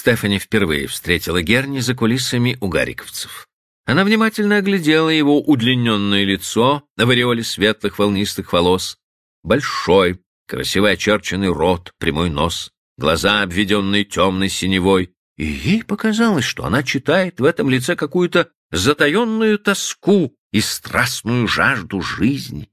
Стефани впервые встретила Герни за кулисами у гариковцев. Она внимательно оглядела его удлиненное лицо в ореоле светлых волнистых волос, большой, красиво очерченный рот, прямой нос, глаза, обведенные темной синевой, и ей показалось, что она читает в этом лице какую-то затаенную тоску и страстную жажду жизни.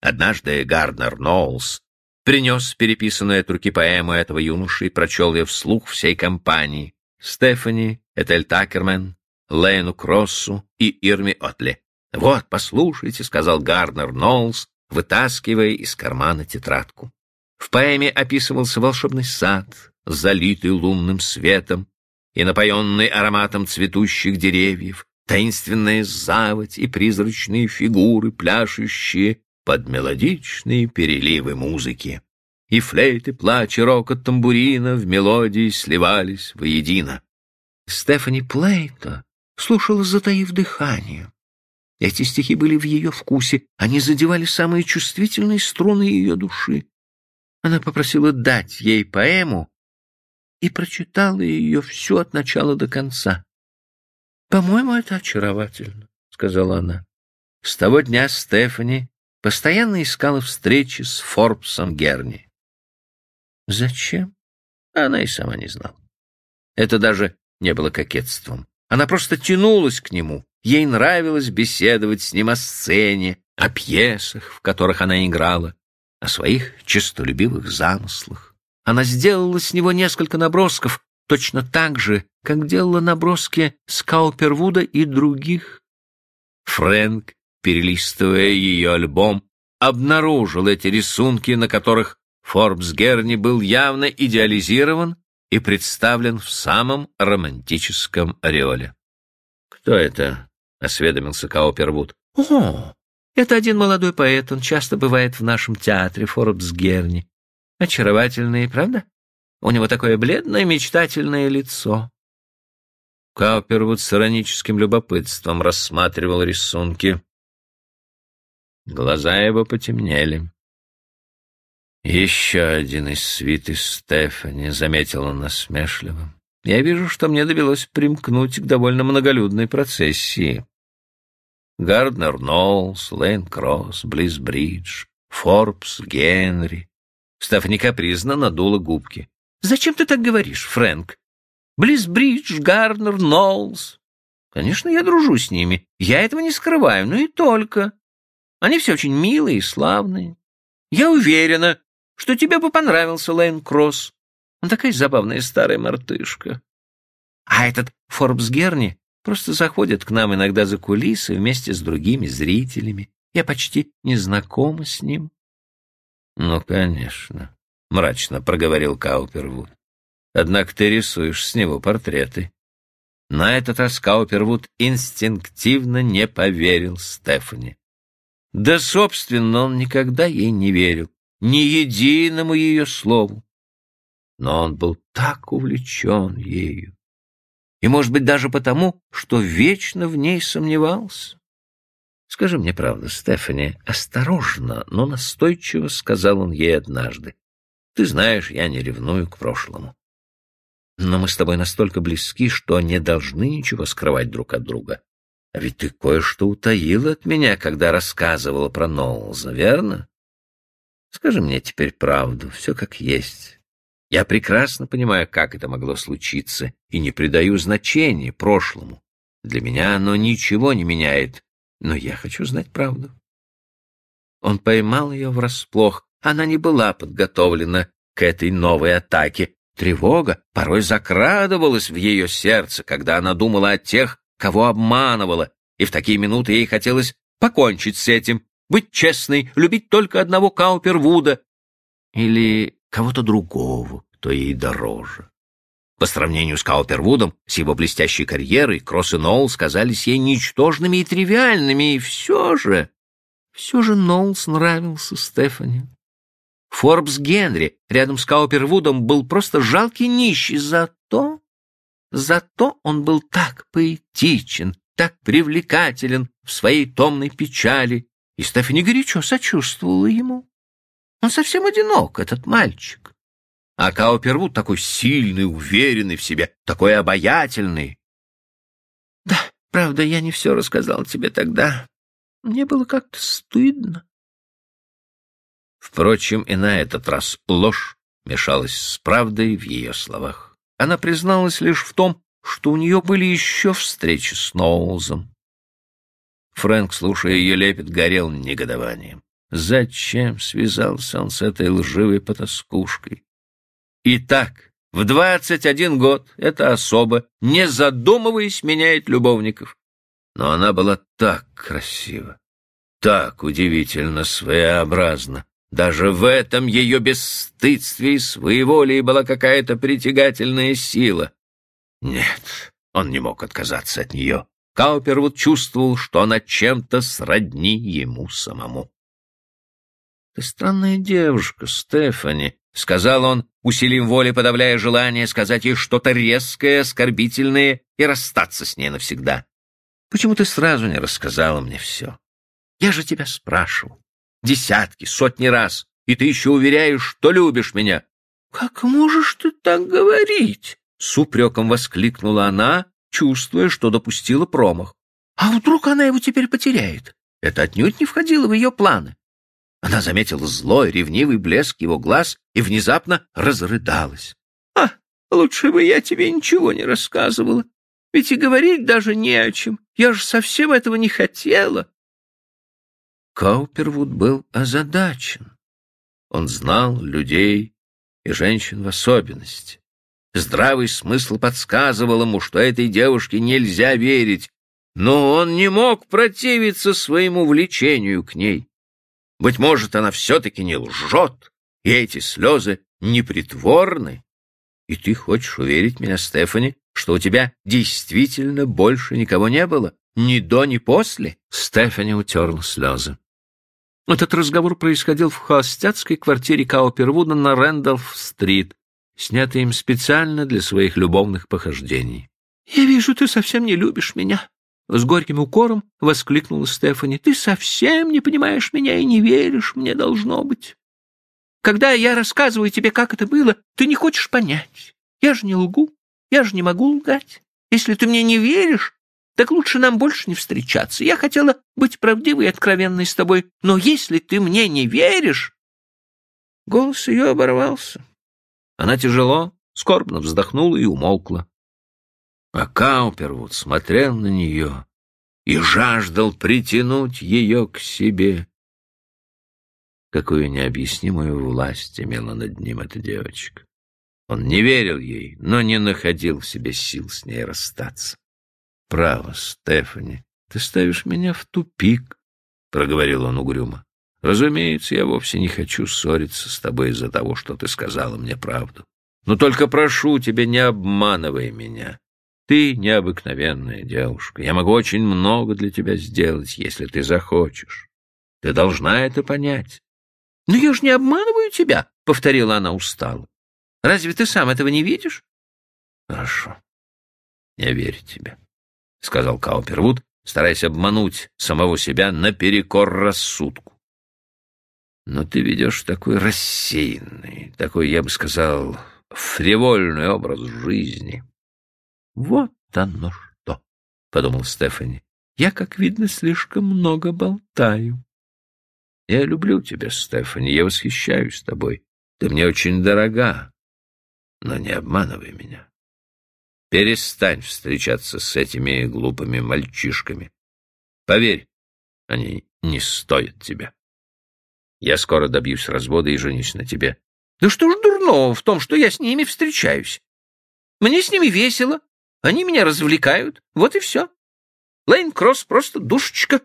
Однажды Гарднер Ноулс принес переписанную от руки поэму этого юноши и прочел ее вслух всей компании Стефани, Этель Такермен, Лейну Кроссу и Ирми Отли. «Вот, послушайте», — сказал Гарднер Ноулс, вытаскивая из кармана тетрадку. В поэме описывался волшебный сад, залитый лунным светом и напоенный ароматом цветущих деревьев, таинственная заводь и призрачные фигуры, пляшущие под мелодичные переливы музыки. И флейты, плач и рокот тамбурина в мелодии сливались воедино. Стефани Плейто слушала, затаив дыхание. Эти стихи были в ее вкусе, они задевали самые чувствительные струны ее души. Она попросила дать ей поэму и прочитала ее всю от начала до конца. «По-моему, это очаровательно», — сказала она. С того дня Стефани постоянно искала встречи с Форбсом Герни. Зачем? Она и сама не знала. Это даже не было кокетством. Она просто тянулась к нему. Ей нравилось беседовать с ним о сцене, о пьесах, в которых она играла, о своих честолюбивых замыслах. Она сделала с него несколько набросков, точно так же, как делала наброски с Каупервуда и других. Фрэнк перелистывая ее альбом, обнаружил эти рисунки, на которых Форбс Герни был явно идеализирован и представлен в самом романтическом ореоле. «Кто это?» — осведомился Каупервуд. «О, это один молодой поэт, он часто бывает в нашем театре, Форбс Герни. Очаровательный, правда? У него такое бледное, мечтательное лицо». Каупервуд с ироническим любопытством рассматривал рисунки. Глаза его потемнели. «Еще один из свиты Стефани», — заметила насмешливо. «Я вижу, что мне довелось примкнуть к довольно многолюдной процессии. Гарднер Ноулс, Лейн Кросс, Близ Бридж, Форбс, Генри». Стефани капризно надула губки. «Зачем ты так говоришь, Фрэнк? Близ Бридж, Гарднер, Ноулс. Конечно, я дружу с ними. Я этого не скрываю, но и только. Они все очень милые и славные. Я уверена, что тебе бы понравился Лейн Кросс. Он такая забавная старая мартышка. А этот Форбс Герни просто заходит к нам иногда за кулисы вместе с другими зрителями. Я почти не знакома с ним. — Ну, конечно, — мрачно проговорил Каупервуд. — Однако ты рисуешь с него портреты. На этот раз Каупервуд инстинктивно не поверил Стефани. Да, собственно, он никогда ей не верил, ни единому ее слову. Но он был так увлечен ею. И, может быть, даже потому, что вечно в ней сомневался. Скажи мне правду, Стефани, осторожно, но настойчиво сказал он ей однажды. Ты знаешь, я не ревную к прошлому. Но мы с тобой настолько близки, что не должны ничего скрывать друг от друга. А ведь ты кое-что утаила от меня, когда рассказывала про Ноулза, верно? Скажи мне теперь правду, все как есть. Я прекрасно понимаю, как это могло случиться, и не придаю значения прошлому. Для меня оно ничего не меняет, но я хочу знать правду. Он поймал ее врасплох. Она не была подготовлена к этой новой атаке. Тревога порой закрадывалась в ее сердце, когда она думала о тех, кого обманывала, и в такие минуты ей хотелось покончить с этим, быть честной, любить только одного Каупервуда или кого-то другого, кто ей дороже. По сравнению с Каупервудом, с его блестящей карьерой, Кросс и Ноулс казались ей ничтожными и тривиальными, и все же... Все же Ноулс нравился Стефани. Форбс Генри рядом с Каупервудом был просто жалкий нищий, зато Зато он был так поэтичен, так привлекателен в своей томной печали, и Стефани горячо сочувствовала ему. Он совсем одинок, этот мальчик. А Каупервуд такой сильный, уверенный в себе, такой обаятельный. Да, правда, я не все рассказал тебе тогда. Мне было как-то стыдно. Впрочем, и на этот раз ложь мешалась с правдой в ее словах. Она призналась лишь в том, что у нее были еще встречи с Ноузом. Фрэнк, слушая ее лепет, горел негодованием. Зачем связался он с этой лживой потаскушкой? Итак, в двадцать один год эта особа, не задумываясь, меняет любовников. Но она была так красива, так удивительно своеобразна. Даже в этом ее бесстыдстве и своеволии была какая-то притягательная сила. Нет, он не мог отказаться от нее. Каупервуд чувствовал, что она чем-то сродни ему самому. — Ты странная девушка, Стефани, — сказал он, усилием воли подавляя желание сказать ей что-то резкое, оскорбительное и расстаться с ней навсегда. — Почему ты сразу не рассказала мне все? Я же тебя спрашивал. Десятки, сотни раз, и ты еще уверяешь, что любишь меня. — Как можешь ты так говорить? С упреком воскликнула она, чувствуя, что допустила промах. А вдруг она его теперь потеряет? Это отнюдь не входило в ее планы. Она заметила злой, ревнивый блеск его глаз и внезапно разрыдалась. — А, лучше бы я тебе ничего не рассказывала. Ведь и говорить даже не о чем. Я же совсем этого не хотела. Каупервуд был озадачен. Он знал людей и женщин в особенности. Здравый смысл подсказывал ему, что этой девушке нельзя верить, но он не мог противиться своему влечению к ней. Быть может, она все-таки не лжет, и эти слезы непритворны. И ты хочешь уверить меня, Стефани, что у тебя действительно больше никого не было? Ни до, ни после?» Стефани утерла слезы. Этот разговор происходил в холостяцкой квартире Каупервуда на Рэндалф-стрит, снятый им специально для своих любовных похождений. — Я вижу, ты совсем не любишь меня. С горьким укором воскликнула Стефани. — Ты совсем не понимаешь меня и не веришь мне, должно быть. Когда я рассказываю тебе, как это было, ты не хочешь понять. Я же не лгу, я же не могу лгать. Если ты мне не веришь, так лучше нам больше не встречаться. Я хотела быть правдивой и откровенной с тобой, но если ты мне не веришь...» Голос ее оборвался. Она тяжело, скорбно вздохнула и умолкла. А Каупервуд смотрел на нее и жаждал притянуть ее к себе. Какую необъяснимую власть имела над ним эта девочка. Он не верил ей, но не находил в себе сил с ней расстаться. — Право, Стефани, ты ставишь меня в тупик, — проговорил он угрюмо. Разумеется, я вовсе не хочу ссориться с тобой из-за того, что ты сказала мне правду. Но только прошу тебя, не обманывай меня. Ты необыкновенная девушка. Я могу очень много для тебя сделать, если ты захочешь. Ты должна это понять. — Но я же не обманываю тебя, — повторила она устало. — Разве ты сам этого не видишь? — Хорошо. Я верю тебе, — сказал Каупервуд, стараясь обмануть самого себя наперекор рассудку. Но ты ведешь такой рассеянный, такой, я бы сказал, фривольный образ жизни. — Вот оно что, — подумал Стефани. — Я, как видно, слишком много болтаю. — Я люблю тебя, Стефани, я восхищаюсь тобой. Ты мне очень дорога, но не обманывай меня. Перестань встречаться с этими глупыми мальчишками. Поверь, они не стоят тебя. Я скоро добьюсь развода и женюсь на тебе. Да что ж дурного в том, что я с ними встречаюсь? Мне с ними весело, они меня развлекают, вот и все. Лейн Кросс просто душечка.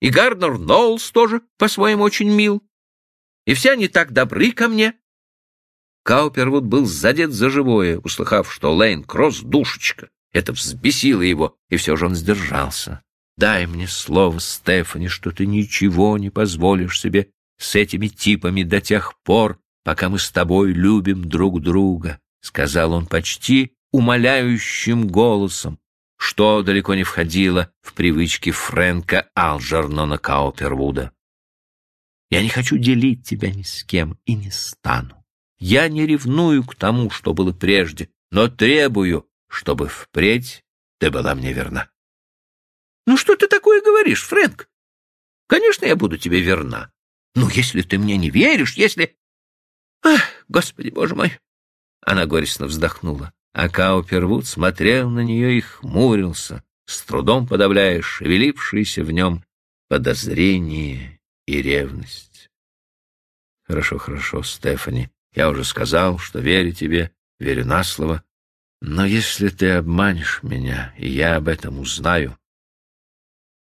И Гарднер Ноулс тоже по-своему очень мил. И все они так добры ко мне. Каупервуд был задет за живое, услыхав, что Лейн Кросс — душечка. Это взбесило его, и все же он сдержался. «Дай мне слово, Стефани, что ты ничего не позволишь себе с этими типами до тех пор, пока мы с тобой любим друг друга», — сказал он почти умоляющим голосом, что далеко не входило в привычки Фрэнка Алджернона Каупервуда. «Я не хочу делить тебя ни с кем и не стану. Я не ревную к тому, что было прежде, но требую, чтобы впредь ты была мне верна. Ну что ты такое говоришь, Фрэнк? Конечно, я буду тебе верна. Ну, если ты мне не веришь, если... Ах, господи, боже мой! Она горестно вздохнула, а Каупервуд смотрел на нее и хмурился, с трудом подавляя шевелившиеся в нем подозрение и ревность. Хорошо, хорошо, Стефани, я уже сказал, что верю тебе, верю на слово, но если ты обманешь меня, и я об этом узнаю,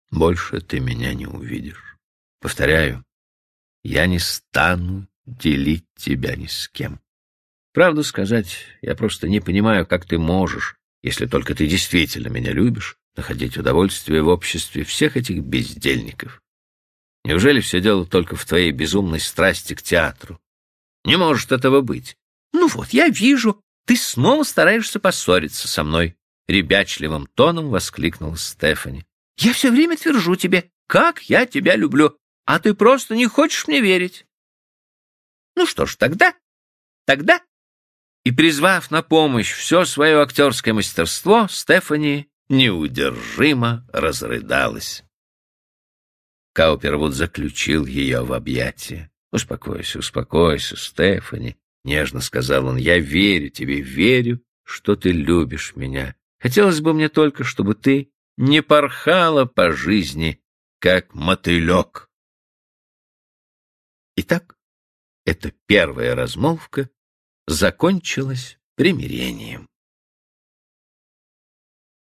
больше ты меня не увидишь. Повторяю, я не стану делить тебя ни с кем. Правду сказать, я просто не понимаю, как ты можешь, если только ты действительно меня любишь, находить удовольствие в обществе всех этих бездельников. Неужели все дело только в твоей безумной страсти к театру? Не может этого быть. Ну вот, я вижу, ты снова стараешься поссориться со мной, ребячливым тоном воскликнула Стефани. Я все время твержу тебе, как я тебя люблю, а ты просто не хочешь мне верить. Ну что ж, тогда, тогда... И, призвав на помощь все свое актерское мастерство, Стефани неудержимо разрыдалась. Каупервуд заключил ее в объятия. «Успокойся, успокойся, Стефани», — нежно сказал он. «Я верю тебе, верю, что ты любишь меня. Хотелось бы мне только, чтобы ты не порхала по жизни, как мотылек». Итак, эта первая размолвка закончилась примирением.